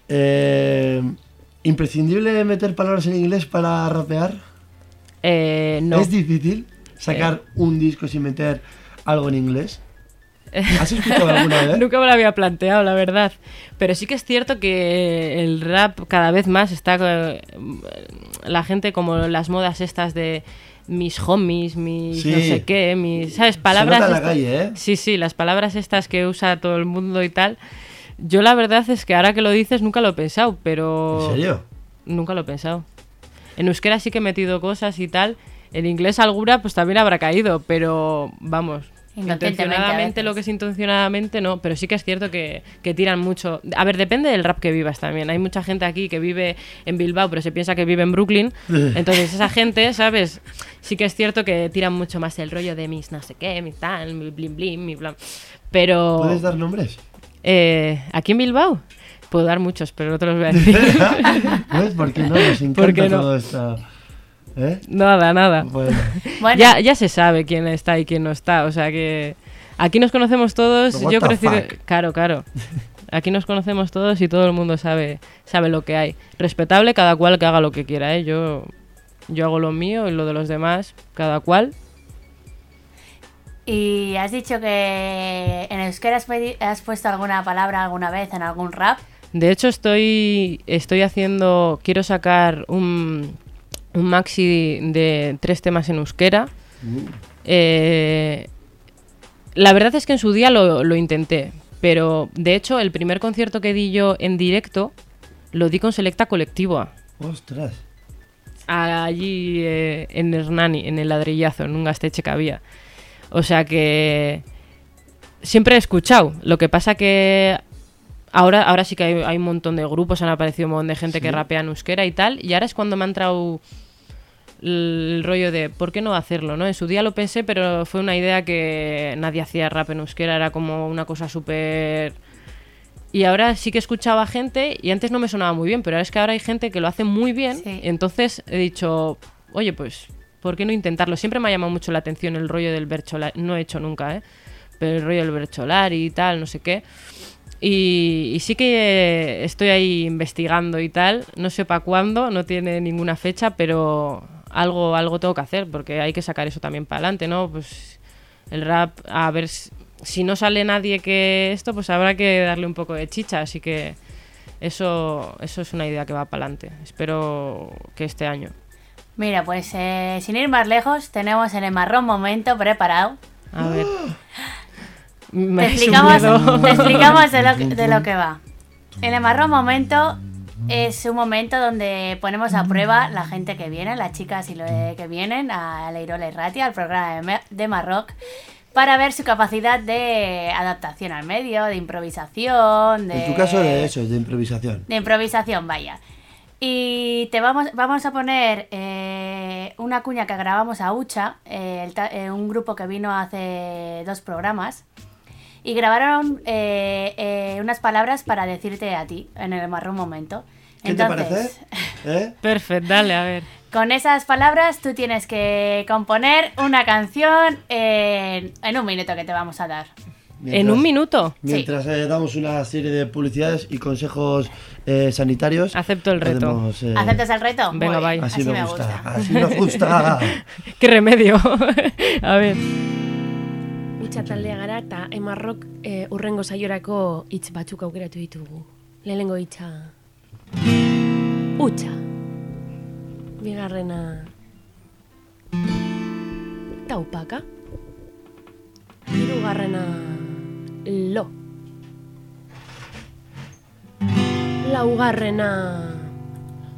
Eh, ¿Imprescindible meter palabras en inglés para rapear? Eh, no. ¿Es difícil sacar un disco sin meter algo en inglés? ¿Has escuchado alguna vez? Nunca me lo había planteado, la verdad. Pero sí que es cierto que el rap cada vez más está... eh, La gente como las modas estas de mis homies, mis Sí. no sé qué, mis... ¿Sabes? Se Palabras... nota en la estas- calle, ¿eh? Sí, sí, las palabras estas que usa todo el mundo y tal. Yo la verdad es que ahora que lo dices nunca lo he pensado, pero... ¿En serio? Nunca lo he pensado. En euskera sí que he metido cosas y tal. En inglés alguna pues también habrá caído, pero vamos. Intencionadamente, lo que es intencionadamente, no. Pero sí que es cierto que, que tiran mucho. A ver, depende del rap que vivas también. Hay mucha gente aquí que vive en Bilbao, pero se piensa que vive en Brooklyn. Entonces, esa gente, ¿sabes? Sí que es cierto que tiran mucho más el rollo de mis no sé qué, mi tal, mi blim blim, mi blam. Pero. ¿Puedes dar nombres? eh, ¿Aquí en Bilbao? Puedo dar muchos, pero no te los voy a decir. ¿Ves? ¿Por qué no? Nos encanta ¿Por qué no? todo esto. ¿Eh? nada, nada. Bueno, Bueno, Ya, ya se sabe quién está y quién no está, o sea que aquí nos conocemos todos, yo crecí de- claro, claro. Aquí nos conocemos todos y todo el mundo sabe sabe lo que hay. Respetable cada cual que haga lo que quiera, ¿eh? Yo yo hago lo mío y lo de los demás, cada cual. y has dicho que en euskera has, has puesto alguna palabra alguna vez en algún rap. De hecho estoy estoy haciendo quiero sacar un un maxi de tres temas en euskera. Eh, la verdad es que en su día lo, lo intenté, pero de hecho el primer concierto que di yo en directo lo di con Selecta Colectivo ostras. allí eh, en Hernani, en el ladrillazo, en un gasteche que había. O sea que siempre he escuchado. Lo que pasa que ahora, ahora sí que hay, hay un montón de grupos, han aparecido un montón de gente que rapea en euskera y tal. Y ahora es cuando me ha entrado el rollo de por qué no hacerlo, ¿no? En su día lo pensé, pero fue una idea que nadie hacía rap en euskera, era como una cosa súper... Y ahora sí que escuchaba gente y antes no me sonaba muy bien, pero ahora es que ahora hay gente que lo hace muy bien. Sí. Y entonces he dicho, oye, pues, ¿por qué no intentarlo? Siempre me ha llamado mucho la atención el rollo del bercholar. No he hecho nunca, ¿eh? Pero el rollo del bercholar y tal, no sé qué. Y, y sí que estoy ahí investigando y tal. No sé para cuándo, no tiene ninguna fecha, pero algo, algo tengo que hacer porque hay que sacar eso también para adelante, ¿no? Pues el rap, a ver si, no sale nadie que esto, pues habrá que darle un poco de chicha. Así que eso, eso es una idea que va para adelante. Espero que este año. Mira, pues eh, sin ir más lejos, tenemos el marrón momento preparado. A ver. Te explicamos, te explicamos de, lo, que- de lo que va. El marrón momento es un momento donde ponemos a prueba la gente que viene, las chicas y lo que vienen a Leirola y Ratia, al programa de, Ma- de Marroc, para ver su capacidad de adaptación al medio, de improvisación, de... En tu caso de eso, de improvisación. De improvisación, vaya. Y te vamos, vamos a poner eh, una cuña que grabamos a Ucha, eh, el eh, un grupo que vino hace dos programas, y grabaron eh, eh, unas palabras para decirte a ti en el marrón momento. ¿Qué te parece? ¿Eh? Perfecto, dale, a ver. Con esas palabras tú tienes que componer una canción en, en un minuto que te vamos a dar. ¿En un minuto? Mientras eh, damos una serie de publicidades y consejos eh, sanitarios. Acepto el reto. podemos, eh, ¿Aceptas el reto? Venga, bye. Así, me, gusta, Así me gusta. ¿Qué remedio? a ver. Utsa taldea gara eta emarrok e, urrengo saiorako hitz batzuk aukeratu ditugu. Lehenengo hitza Utsa. Bigarrena Taupaka. Hirugarrena Lo. Laugarrena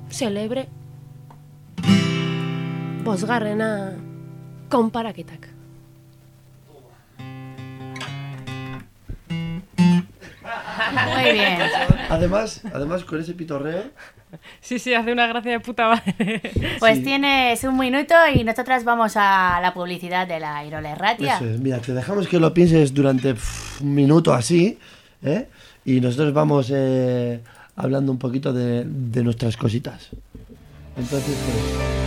Celebre. Bosgarrena Konparaketak. Muy bien. Además, además con ese pitorreo. Sí, sí, hace una gracia de puta madre. Pues Sí. tienes un minuto y nosotras vamos a la publicidad de la Irola Erratia. Eso es, mira, te dejamos que lo pienses durante un minuto así, ¿eh? Y nosotros vamos eh, hablando un poquito de, de nuestras cositas. Entonces, pues,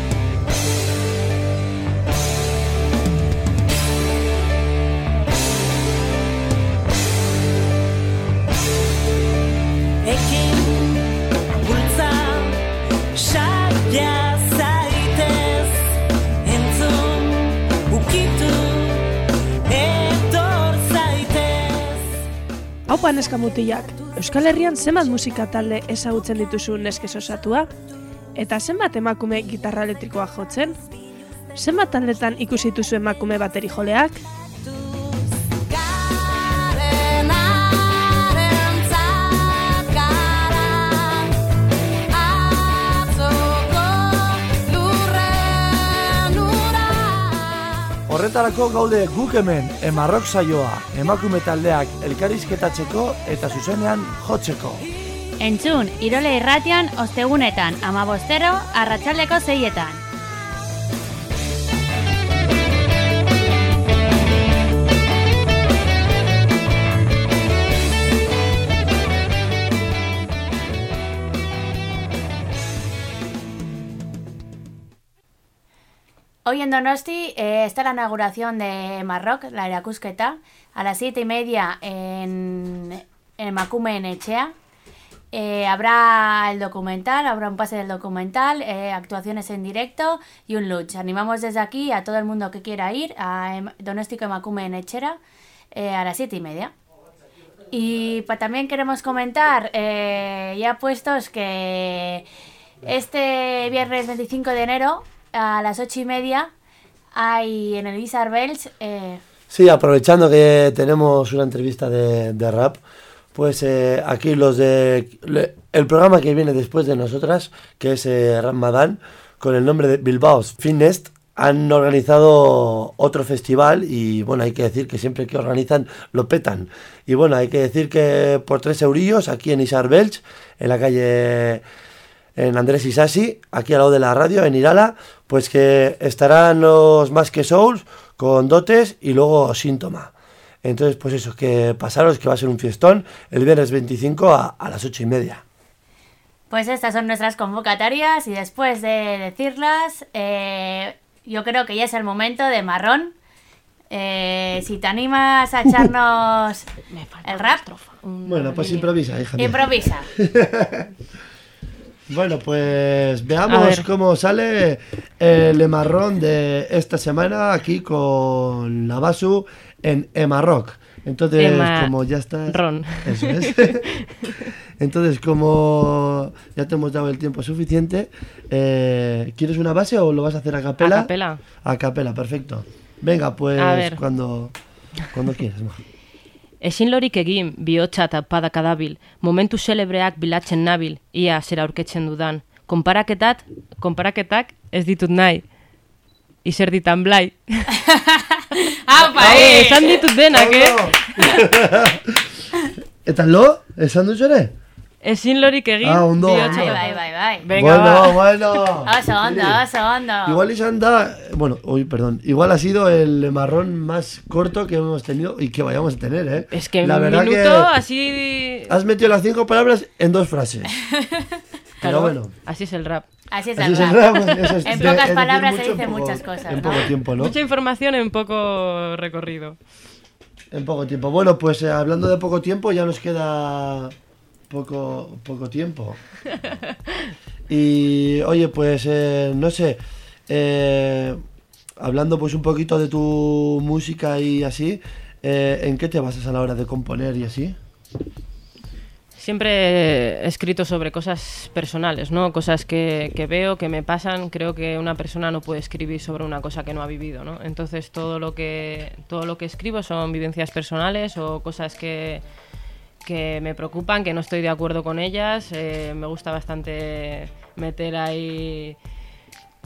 Haupa neska mutilak, Euskal Herrian zenbat musika talde ezagutzen dituzu neskez osatua? Eta zenbat emakume gitarra elektrikoa jotzen? Zenbat taldetan ikusi dituzu emakume bateri joleak? Horretarako gaude guk hemen emarrok saioa, emakume taldeak elkarizketatzeko eta zuzenean jotzeko. Entzun, Irola Irratian ostegunetan amabostero arratsaldeko zeietan. Hoy en Donosti eh, está la inauguración de Marroc, la Erakusqueta, a las siete y media en, Macume en Echea. Eh, habrá el documental, habrá un pase del documental, eh, actuaciones en directo y un lunch. Animamos desde aquí a todo el mundo que quiera ir a Em- Donostico Emakume en Echera a las siete y media. Y también queremos comentar, ya puestos, que este viernes 25 de enero a las ocho y media hay en el Isar Bells eh, Sí, aprovechando que tenemos una entrevista de, rap, pues eh, aquí los de el programa que viene después de nosotras, que es eh, Ramadán, con el nombre de Bilbao's Finest, han organizado otro festival y bueno, hay que decir que siempre que organizan lo petan. Y bueno, hay que decir que por tres eurillos aquí en Isar Belch, en la calle en Andrés Isasi, aquí al lado de la radio, en Irala, pues que estarán los Más que Souls con dotes y luego síntoma. Entonces, pues eso, que pasaros que va a ser un fiestón el viernes 25 a, a las ocho y media. Pues estas son nuestras convocatorias y después de decirlas, eh, yo creo que ya es el momento de marrón. Eh, si te animas a echarnos Me falta el rap, Bueno, pues improvisa, hija mía. improvisa. Bueno, pues veamos cómo sale el emarrón de esta semana aquí con Navasu en Emarrock. Entonces, como ya está... Ron. Eso es. Entonces, como ya te hemos dado el tiempo suficiente, eh, ¿quieres una base o lo vas a hacer a capela? A capela. A capela, perfecto. Venga, pues cuando, cuando quieras. Ezin lorik egin, bihotza tapadaka dabil, momentu celebreak bilatzen nabil, ia zera aurketzen dudan. Konparaketat, konparaketak ez ditut nahi. Izer ditan blai. ¡Aupa, Hau, eh! esan ditut denak, eh? Eta lo? Esan duzu ere? Ezin lorik egin, Ah, ondo, bihotza ondo. Bai, bai, bai, bai. Venga, bueno, va. bueno. Oso ondo, oso ondo. Igual izan da, bueno, uy, perdón, igual ha sido el marrón más corto que hemos tenido y que vayamos a tener, ¿eh? Es que en La un verdad minuto, que así... has metido las cinco palabras en dos frases. Claro, Pero bueno. Así es el rap. Así es Así el rap. rap, eso es En de- pocas palabras se mucho dicen poco- muchas cosas, En ¿no? poco tiempo, ¿no? Mucha información en poco recorrido. En poco tiempo. Bueno, pues eh, hablando de poco tiempo, ya nos queda poco, poco tiempo. Y oye, pues eh, no sé, eh, hablando pues un poquito de tu música y así, eh, ¿en qué te basas a la hora de componer y así? Siempre he escrito sobre cosas personales, ¿no? Cosas que, que veo, que me pasan. Creo que una persona no puede escribir sobre una cosa que no ha vivido, ¿no? Entonces todo lo que, todo lo que escribo son vivencias personales o cosas que, que me preocupan, que no estoy de acuerdo con ellas. Eh, me gusta bastante meter ahí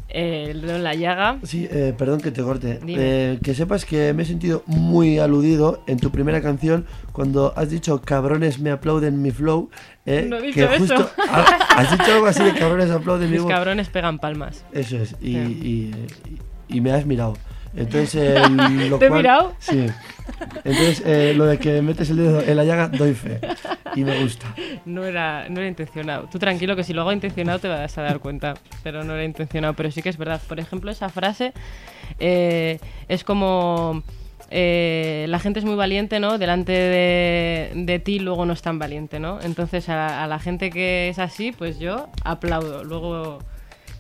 eh, el dedo en la llaga. Sí, eh, perdón que te corte. Eh, que sepas que me he sentido muy aludido en tu primera canción cuando has dicho cabrones me aplauden mi flow. eh, No he que dicho eso. justo ha- has dicho algo así de cabrones aplauden mi Mis voz. cabrones pegan palmas. Eso es, y, Sí. y- y me has mirado. Entonces, eh, lo ¿Te he mirado? Sí. Entonces, eh, lo de que metes el dedo en la llaga, doy fe. Y me gusta. No era, no era intencionado. Tú tranquilo que si lo hago intencionado te vas a dar cuenta, pero no era intencionado. Pero sí que es verdad. Por ejemplo, esa frase eh, es como eh, la gente es muy valiente, ¿no? Delante de, de ti luego no es tan valiente, ¿no? Entonces a, a la gente que es así, pues yo aplaudo. Luego,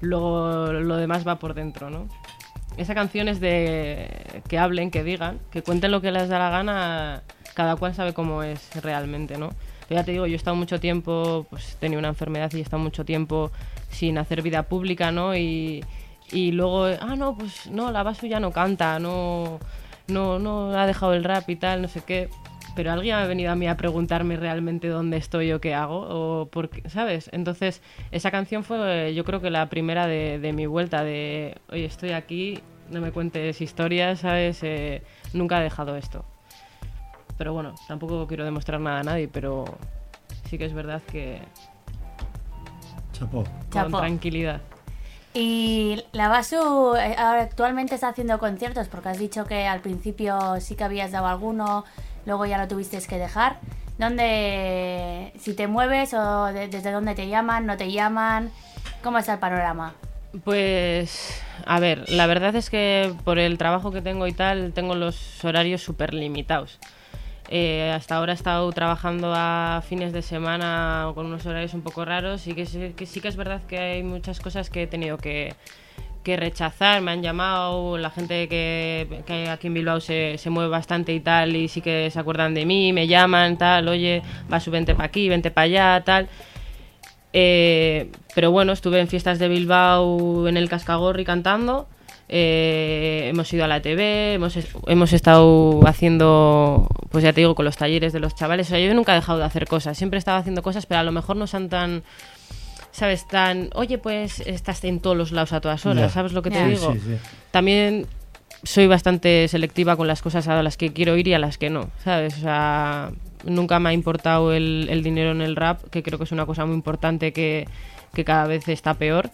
luego lo demás va por dentro, ¿no? Esa canción es de que hablen, que digan, que cuenten lo que les da la gana, cada cual sabe cómo es realmente, ¿no? Pero ya te digo, yo he estado mucho tiempo, pues tenía una enfermedad y he estado mucho tiempo sin hacer vida pública, ¿no? Y, y luego, ah, no, pues no, la Basu ya no canta, no, no, no ha dejado el rap y tal, no sé qué. Pero alguien ha venido a mí a preguntarme realmente dónde estoy o qué hago, o por qué, ¿sabes? Entonces, esa canción fue, yo creo que la primera de, de mi vuelta, de, oye, estoy aquí, no me cuentes historias, ¿sabes? Eh, nunca he dejado esto. Pero bueno, tampoco quiero demostrar nada a nadie, pero sí que es verdad que Chapó. con Chapo. tranquilidad. Y la Basu eh, ahora actualmente está haciendo conciertos porque has dicho que al principio sí que habías dado alguno, luego ya lo tuviste que dejar. ¿Dónde, si te mueves o de- desde dónde te llaman, no te llaman? ¿Cómo está el panorama? Pues, a ver, la verdad es que por el trabajo que tengo y tal, tengo los horarios súper limitados. Eh, hasta ahora he estado trabajando a fines de semana con unos horarios un poco raros y que, que sí que es verdad que hay muchas cosas que he tenido que, que rechazar. Me han llamado, la gente que, que aquí en Bilbao se, se mueve bastante y tal, y sí que se acuerdan de mí, me llaman, tal, oye, vas, vente para aquí, vente para allá, tal. Eh, pero bueno, estuve en fiestas de Bilbao en el Cascagorri cantando. eh, hemos ido a la TV, hemos, hemos estado haciendo, pues ya te digo, con los talleres de los chavales. O sea, yo nunca he dejado de hacer cosas, siempre he estado haciendo cosas, pero a lo mejor no son tan, ¿sabes? Tan, oye, pues estás en todos los lados a todas horas. ¿sabes lo que te. Sí, digo? sí, sí. También soy bastante selectiva con las cosas a las que quiero ir y a las que no, ¿sabes? O sea, nunca me ha importado el, el dinero en el rap, que creo que es una cosa muy importante que, que cada vez está peor.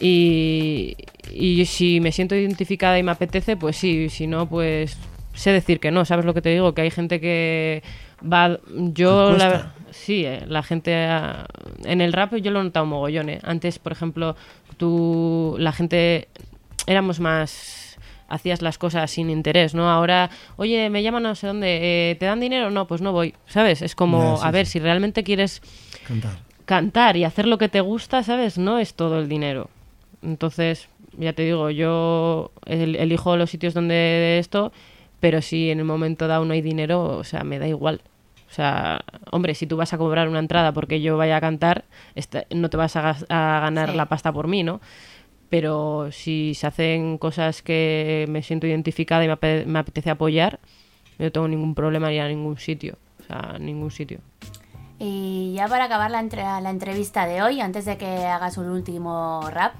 Y, y si me siento identificada y me apetece, pues sí, si no, pues sé decir que no, ¿sabes lo que te digo? Que hay gente que va... Yo, ¿Te la? Sí, eh, la gente ah, en el rap yo lo he notado mogollón. eh. Antes, por ejemplo, tú, la gente éramos más hacías las cosas sin interés, ¿no? Ahora, oye, me llaman no sé dónde, eh, ¿te dan dinero? No, pues no voy, ¿sabes? Es como, sí, a ver, sí. si realmente quieres Cantar. cantar y hacer lo que te gusta, ¿sabes? No es todo el dinero. Entonces, ya te digo, yo el- elijo los sitios donde esto, pero si en el momento dado no hay dinero, o sea, me da igual. O sea, hombre, si tú vas a cobrar una entrada porque yo vaya a cantar, no te vas a, ganar Sí. la pasta por mí, ¿no? Pero si se hacen cosas que me siento identificada y me apetece apoyar, yo no tengo ningún problema en ir a ningún sitio. O sea, ningún sitio. Y ya para acabar la, entre- la entrevista de hoy, antes de que hagas un último rap.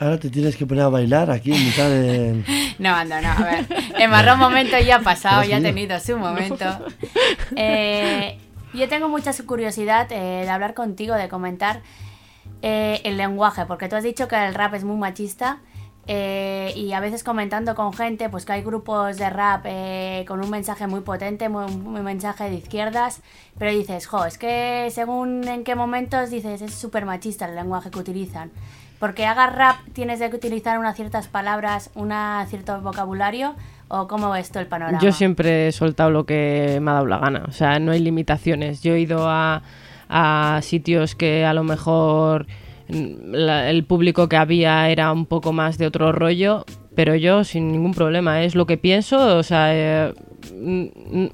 Ahora te tienes que poner a bailar aquí en mitad de... No, ando, no, a ver. El marrón momento ya ha pasado, ¿Lo ya ha tenido su momento. Eh, yo tengo mucha curiosidad eh, de hablar contigo, de comentar eh, el lenguaje, porque tú has dicho que el rap es muy machista eh, y a veces comentando con gente, pues que hay grupos de rap eh, con un mensaje muy potente, muy- un mensaje de izquierdas, pero dices, jo, es que según en qué momentos dices, es súper machista el lenguaje que utilizan. Porque hagas rap tienes que utilizar unas ciertas palabras, un cierto vocabulario, o cómo ves tú el panorama. Yo siempre he soltado lo que me ha dado la gana, o sea, no hay limitaciones. Yo he ido a, a sitios que a lo mejor mm, la- el público que había era un poco más de otro rollo, pero yo sin ningún problema, es lo que pienso, o sea, eh, mm, mm,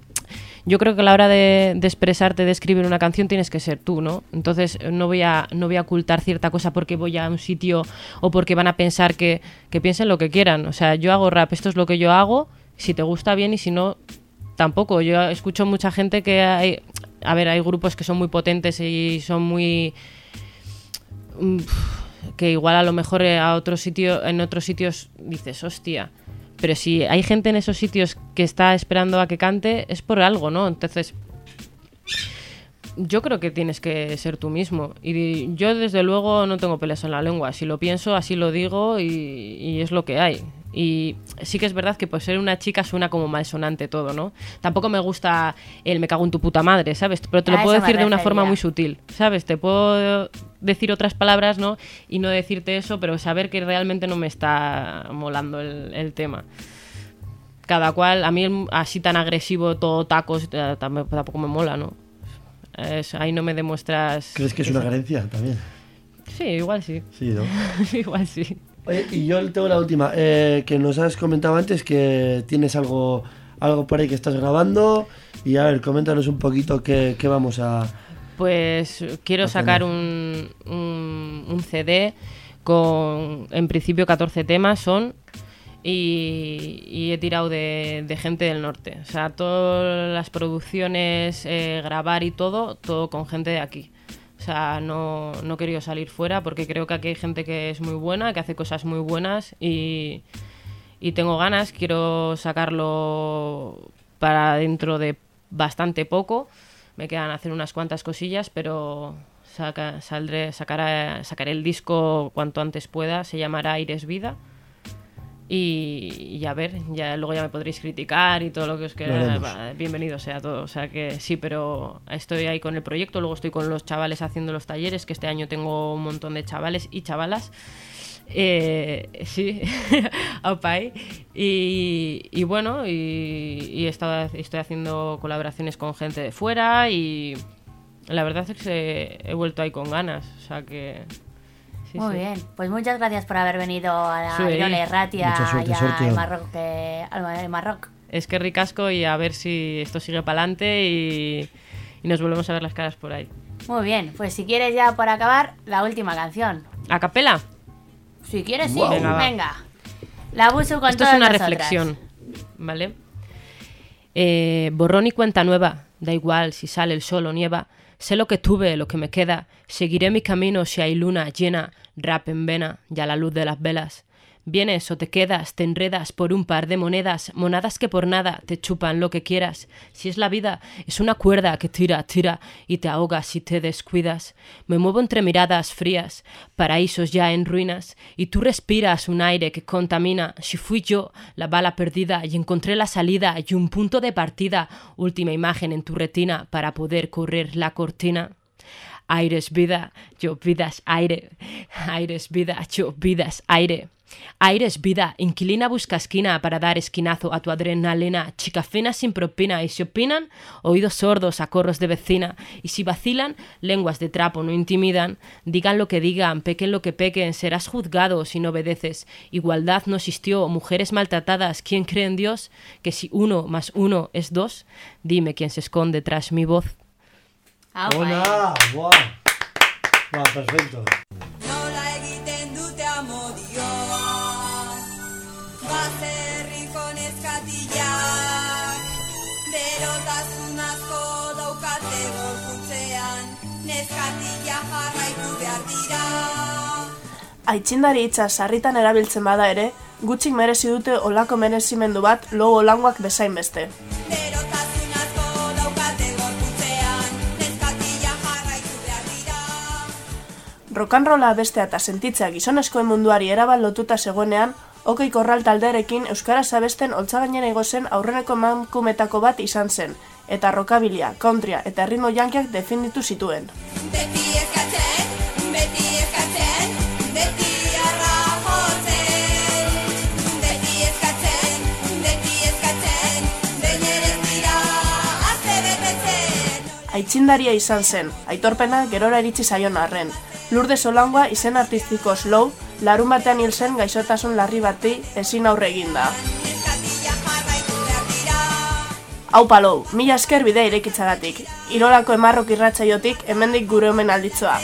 yo creo que a la hora de, expresarte, de escribir una canción, tienes que ser tú, ¿no? Entonces no voy a, no voy a ocultar cierta cosa porque voy a un sitio o porque van a pensar que, que piensen lo que quieran. O sea, yo hago rap, esto es lo que yo hago, si te gusta bien y si no, tampoco. Yo escucho mucha gente que hay, a ver, hay grupos que son muy potentes y son muy mm, que igual a lo mejor eh, a otro sitio, en otros sitios dices, hostia. Pero si hay gente en esos sitios que está esperando a que cante, es por algo, ¿no? Entonces, yo creo que tienes que ser tú mismo. Y yo, desde luego, no tengo pelas en la lengua. Si lo pienso, así lo digo y, y es lo que hay. Y sí que es verdad que por ser una chica suena como malsonante todo, ¿no? Tampoco me gusta el me cago en tu puta madre, ¿sabes? Pero te lo A puedo decir de una forma muy sutil, ¿sabes? Te puedo decir otras palabras, ¿no? Y no decirte eso, pero saber que realmente no me está molando el, el tema. Cada cual, a mí así tan agresivo, todo tacos, eh, tam- tampoco me mola, ¿no? Es- ahí no me demuestras... ¿Crees que es una carencia también? Sí, igual sí. Sí, ¿no? igual sí. Oye, y yo tengo la última, eh, que nos has comentado antes que tienes algo, algo por ahí que estás grabando. Y a ver, coméntanos un poquito qué, qué vamos a... Pues quiero A sacar un, un, un CD con, en principio, 14 temas son y, y he tirado de, de gente del norte. O sea, todas las producciones, eh, grabar y todo, todo con gente de aquí. O sea, no, no he querido salir fuera porque creo que aquí hay gente que es muy buena, que hace cosas muy buenas y, y tengo ganas, quiero sacarlo para dentro de bastante poco. Me quedan hacer unas cuantas cosillas, pero saca- saldré, sacaré, sacaré el disco cuanto antes pueda. Se llamará Aires Vida. Y, y a ver, ya luego ya me podréis criticar y todo lo que os quiera. Bienvenido sea todo. O sea que sí, pero estoy ahí con el proyecto. Luego estoy con los chavales haciendo los talleres, que este año tengo un montón de chavales y chavalas. Eh, sí, Aupai. Y, y bueno, y, y he estado- estoy haciendo colaboraciones con gente de fuera y la verdad es que he vuelto ahí con ganas. O sea que. Sí, Muy sí. bien, pues muchas gracias por haber venido a la Sí. Irole Ratia Mucha suerte, y Marroc, al Marroc. Es que ricasco y a ver si esto sigue para adelante y, y nos volvemos a ver las caras por ahí. Muy bien, pues si quieres ya por acabar, la última canción. ¿A capela? Si quieres, sí. Venga. La busu con Esto es una nosotras. reflexión, ¿vale? Eh, borrón y cuenta nueva, da igual si sale el sol o nieva. Sé lo que tuve, lo que me queda. Seguiré mi camino si hay luna llena, rap en vena, ya la luz de las velas. Vienes o te quedas, te enredas por un par de monedas, monadas que por nada te chupan lo que quieras. Si es la vida, es una cuerda que tira, tira y te ahogas si te descuidas. Me muevo entre miradas frías, paraísos ya en ruinas, y tú respiras un aire que contamina. Si fui yo la bala perdida y encontré la salida y un punto de partida, última imagen en tu retina para poder correr la cortina. Aires vida, yo vidas aire. Aires vida, yo vidas aire. Aires vida, inquilina busca esquina para dar esquinazo a tu adrenalina. Chica fina sin propina y si opinan, oídos sordos a corros de vecina. Y si vacilan, lenguas de trapo no intimidan. Digan lo que digan, pequen lo que pequen, serás juzgado si no obedeces. Igualdad no existió, mujeres maltratadas, ¿quién cree en Dios? Que si uno más uno es dos, dime quién se esconde tras mi voz. Ah. ¡Hola! ¡Buah! Buah, perfecto. Aitzindari hitza sarritan erabiltzen bada ere, gutxik merezi dute olako merezimendu bat logo olangoak bezain beste. Rokanrola bestea eta sentitzea gizonezkoen munduari erabat lotuta zegoenean, Okei Korral taldearekin Euskaraz abesten holtzagainera igo zen aurreneko emakumetako bat izan zen, eta rokabilia, countrya eta ritmo jankiak definitu zituen. Beti Aitzindaria izan zen, aitorpena gerora iritsi zaion arren. Lurde Solangoa izen artistiko slow, larun batean hil zen gaixotasun larri bati ezin aurre eginda. Hau palou, mila esker bidea irekitzagatik. Irolako emarrok irratsaiotik hemendik gure omen alditzoa.